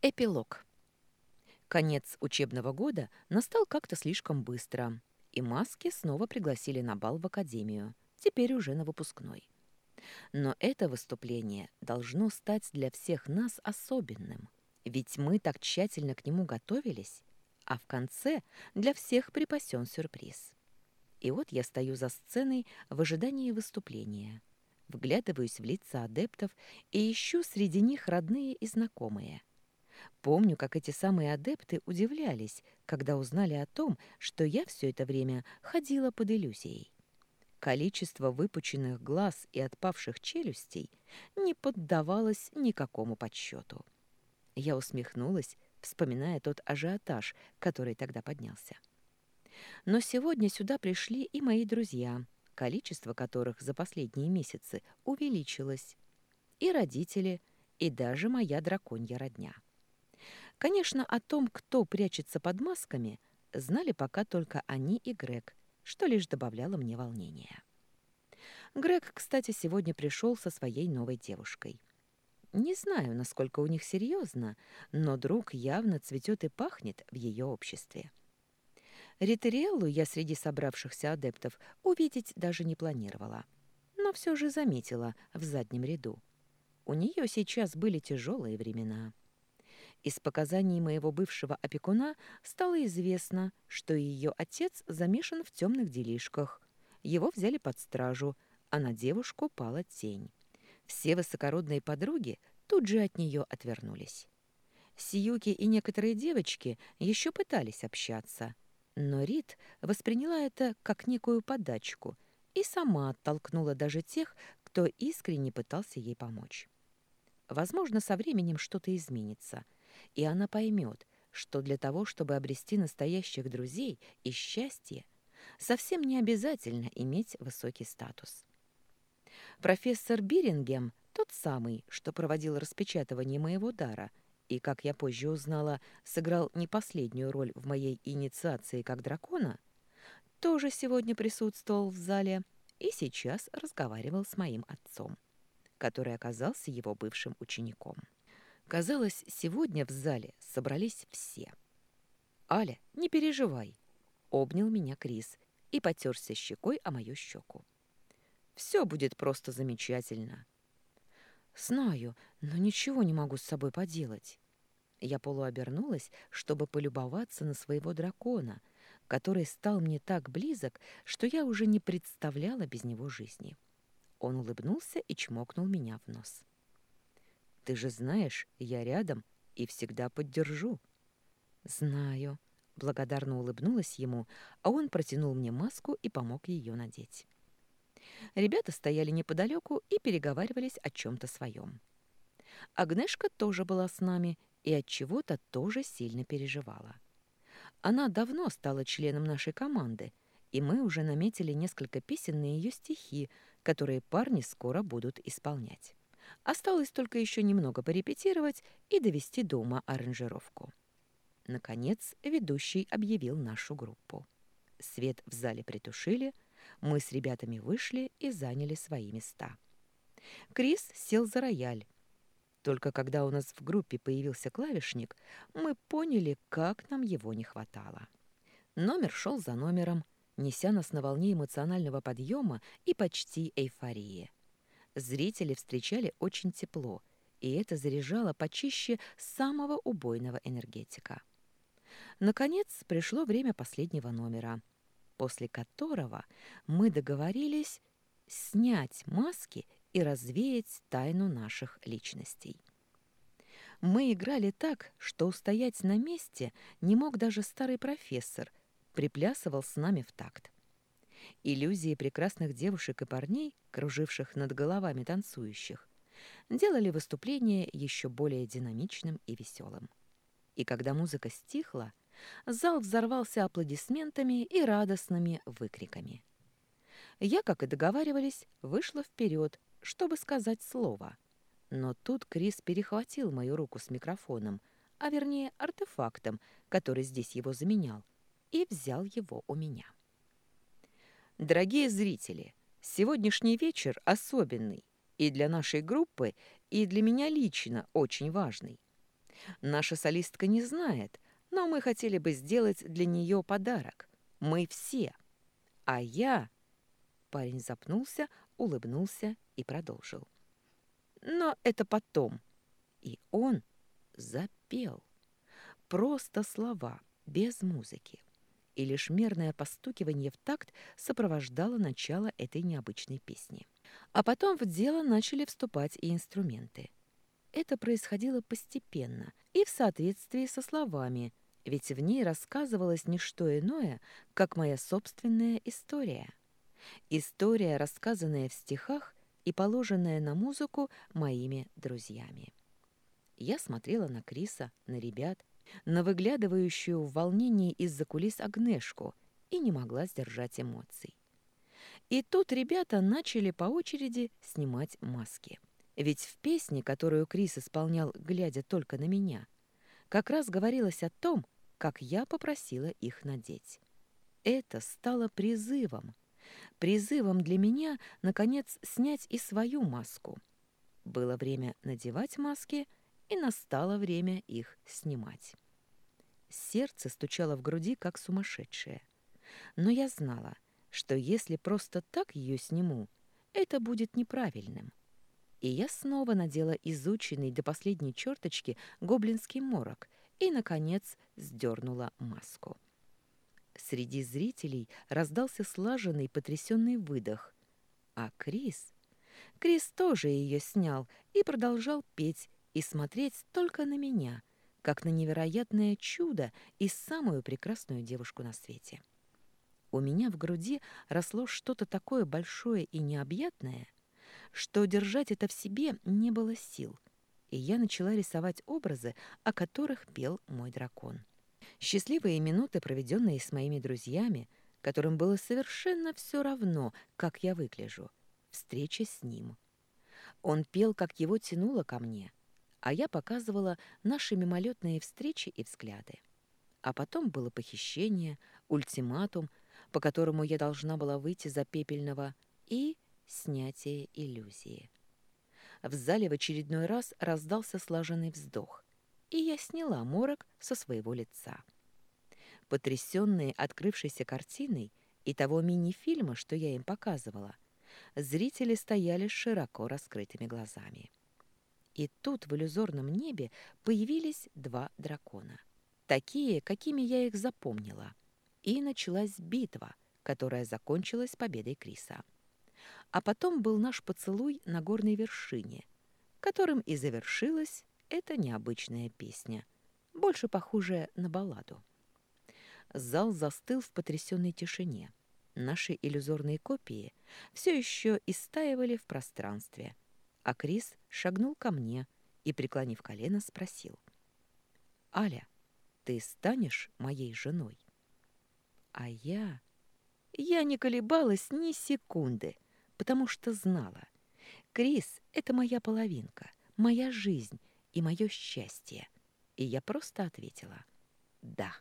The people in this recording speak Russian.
Эпилог. Конец учебного года настал как-то слишком быстро, и маски снова пригласили на бал в академию, теперь уже на выпускной. Но это выступление должно стать для всех нас особенным, ведь мы так тщательно к нему готовились, а в конце для всех припасен сюрприз. И вот я стою за сценой в ожидании выступления, вглядываюсь в лица адептов и ищу среди них родные и знакомые – Помню, как эти самые адепты удивлялись, когда узнали о том, что я все это время ходила под иллюзией. Количество выпученных глаз и отпавших челюстей не поддавалось никакому подсчету. Я усмехнулась, вспоминая тот ажиотаж, который тогда поднялся. Но сегодня сюда пришли и мои друзья, количество которых за последние месяцы увеличилось, и родители, и даже моя драконья родня. Конечно, о том, кто прячется под масками, знали пока только они и Грег, что лишь добавляло мне волнения. Грег, кстати, сегодня пришел со своей новой девушкой. Не знаю, насколько у них серьезно, но друг явно цветет и пахнет в ее обществе. Ритериэллу я среди собравшихся адептов увидеть даже не планировала, но все же заметила в заднем ряду. У нее сейчас были тяжелые времена. Из показаний моего бывшего опекуна стало известно, что ее отец замешан в темных делишках. Его взяли под стражу, а на девушку пала тень. Все высокородные подруги тут же от нее отвернулись. Сиюки и некоторые девочки еще пытались общаться, но Рит восприняла это как некую подачку и сама оттолкнула даже тех, кто искренне пытался ей помочь. Возможно, со временем что-то изменится — и она поймет, что для того, чтобы обрести настоящих друзей и счастье, совсем не обязательно иметь высокий статус. Профессор Бирингем, тот самый, что проводил распечатывание моего дара и, как я позже узнала, сыграл не последнюю роль в моей инициации как дракона, тоже сегодня присутствовал в зале и сейчас разговаривал с моим отцом, который оказался его бывшим учеником. Казалось, сегодня в зале собрались все. «Аля, не переживай», — обнял меня Крис и потерся щекой о мою щеку. «Все будет просто замечательно». «Знаю, но ничего не могу с собой поделать». Я полуобернулась, чтобы полюбоваться на своего дракона, который стал мне так близок, что я уже не представляла без него жизни. Он улыбнулся и чмокнул меня в нос. Ты же знаешь, я рядом и всегда поддержу. Знаю. Благодарно улыбнулась ему, а он протянул мне маску и помог ее надеть. Ребята стояли неподалеку и переговаривались о чем-то своем. Агнешка тоже была с нами и от чего-то тоже сильно переживала. Она давно стала членом нашей команды, и мы уже наметили несколько песен на ее стихи, которые парни скоро будут исполнять. Осталось только еще немного порепетировать и довести до ума аранжировку. Наконец, ведущий объявил нашу группу. Свет в зале притушили, мы с ребятами вышли и заняли свои места. Крис сел за рояль. Только когда у нас в группе появился клавишник, мы поняли, как нам его не хватало. Номер шел за номером, неся нас на волне эмоционального подъема и почти эйфории. Зрители встречали очень тепло, и это заряжало почище самого убойного энергетика. Наконец пришло время последнего номера, после которого мы договорились снять маски и развеять тайну наших личностей. Мы играли так, что устоять на месте не мог даже старый профессор, приплясывал с нами в такт. Иллюзии прекрасных девушек и парней, круживших над головами танцующих, делали выступление еще более динамичным и веселым. И когда музыка стихла, зал взорвался аплодисментами и радостными выкриками. Я, как и договаривались, вышла вперед, чтобы сказать слово. Но тут Крис перехватил мою руку с микрофоном, а вернее артефактом, который здесь его заменял, и взял его у меня. Дорогие зрители, сегодняшний вечер особенный и для нашей группы, и для меня лично очень важный. Наша солистка не знает, но мы хотели бы сделать для нее подарок. Мы все. А я...» Парень запнулся, улыбнулся и продолжил. «Но это потом». И он запел. Просто слова, без музыки. И лишь мерное постукивание в такт сопровождало начало этой необычной песни. А потом в дело начали вступать и инструменты. Это происходило постепенно и в соответствии со словами, ведь в ней рассказывалось не что иное, как моя собственная история. История, рассказанная в стихах и положенная на музыку моими друзьями. Я смотрела на Криса, на ребят, на выглядывающую в волнении из-за кулис Агнешку и не могла сдержать эмоций. И тут ребята начали по очереди снимать маски. Ведь в песне, которую Крис исполнял, глядя только на меня, как раз говорилось о том, как я попросила их надеть. Это стало призывом. Призывом для меня, наконец, снять и свою маску. Было время надевать маски, и настало время их снимать. Сердце стучало в груди, как сумасшедшее. Но я знала — что если просто так ее сниму, это будет неправильным. И я снова надела изученный до последней черточки гоблинский морок и, наконец, сдернула маску. Среди зрителей раздался слаженный потрясенный выдох. А Крис... Крис тоже ее снял и продолжал петь и смотреть только на меня, как на невероятное чудо и самую прекрасную девушку на свете. У меня в груди росло что-то такое большое и необъятное, что держать это в себе не было сил, и я начала рисовать образы, о которых пел мой дракон. Счастливые минуты, проведенные с моими друзьями, которым было совершенно все равно, как я выгляжу, встреча с ним. Он пел, как его тянуло ко мне, а я показывала наши мимолетные встречи и взгляды. А потом было похищение, ультиматум — по которому я должна была выйти за пепельного, и снятие иллюзии. В зале в очередной раз раздался слаженный вздох, и я сняла морок со своего лица. Потрясенные открывшейся картиной и того мини-фильма, что я им показывала, зрители стояли широко раскрытыми глазами. И тут в иллюзорном небе появились два дракона. Такие, какими я их запомнила — и началась битва, которая закончилась победой Криса. А потом был наш поцелуй на горной вершине, которым и завершилась эта необычная песня, больше похожая на балладу. Зал застыл в потрясенной тишине. Наши иллюзорные копии все еще истаивали в пространстве, а Крис шагнул ко мне и, преклонив колено, спросил. «Аля, ты станешь моей женой?» А я... Я не колебалась ни секунды, потому что знала. Крис — это моя половинка, моя жизнь и мое счастье. И я просто ответила «да».